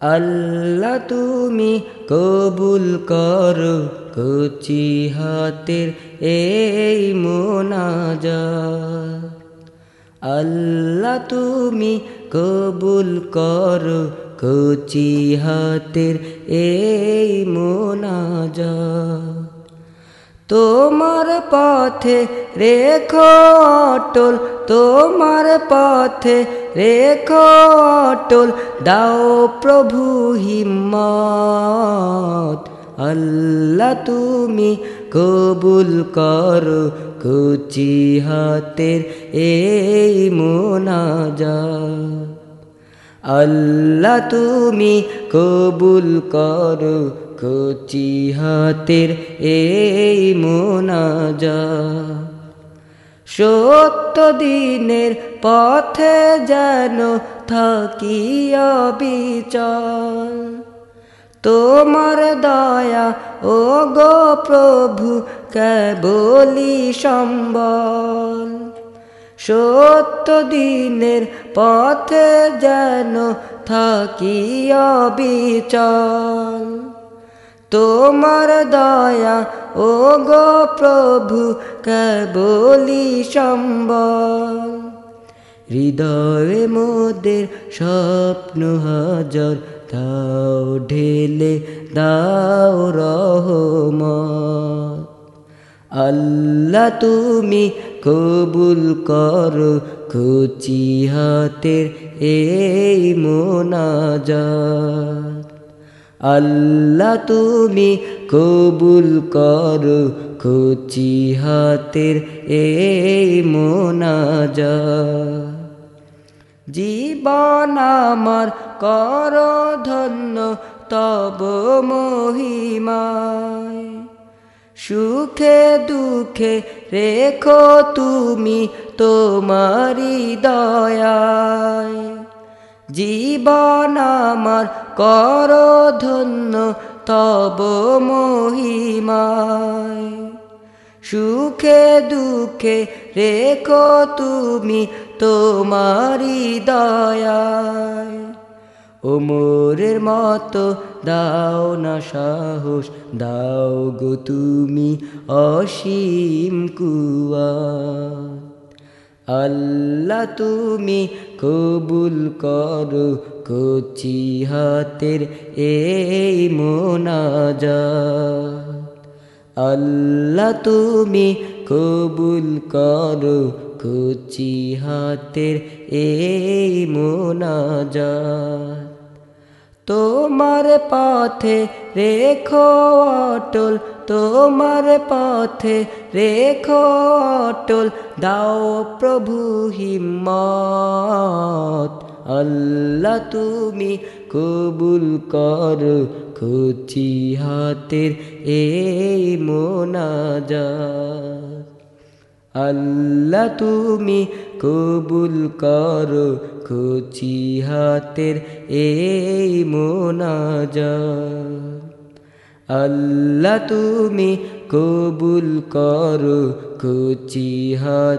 আল্লাহ তুমি কবুল করো কচি হাতের এই মোনাজা আল্লাহ তুমি কবুল করো কচি হাতের এই মোনাজা তোমার পথে রেখো অটল, তোমার পথে রেখো অটল, দাও প্রভু হিম্মত। আল্লাহ তুমি কবুল করো, কুচি হাতের এই মোনাজা আল্লাহ তুমি কবুল করো কচি হাতের এই মোনাজা। সত্য দিনের পথে যেন থাকি অবিচল। তোমার দয়া ও গো প্রভু কেবলি সম্বল। সত্য দিনের পথে যেন থাকি অবিচল। তোমার দয়া ও গো প্রভু কেবলি সম্বল। হৃদয়ে মোদের স্বপ্ন হাজার দাও ঢেলে দাও রহমত। আল্লাহ তুমি কবুল করো কুচি হাতের এই মোনাজাত। আল্লাহ তুমি কবুল করো কুচি হাতের এই মোনাজাত। জীবন আমার কর ধন্য, তব মহিমায়। সুখে দুঃখে রেখো তুমি তোমারি দয়ায়। জীবন আমার কর ধন্য, তব মহিমায়। সুখে দুঃখে রেখো তুমি তোমারি দয়ায়। ওমরের মতো দাও না সাহস, দাও গো তুমি অসীম কুয়া। আল্লাহ তুমি কবুল করো কচি হাতের এই মোনাজা আল্লাহ তুমি কবুল করো কচি হাতের এই মোনাজা তোমার পথে রেখো অটল, তোমার পথে রেখো অটল, দাও প্রভু হিম্মত। আল্লাহ তুমি কবুল কর কুচি হাতের এই মোনাজাত। আল্লাহ তুমি কবুল কর কুচি হাতের এই মোনাজাত। আল্লাহ তুমি কবুল কর কুচি হাত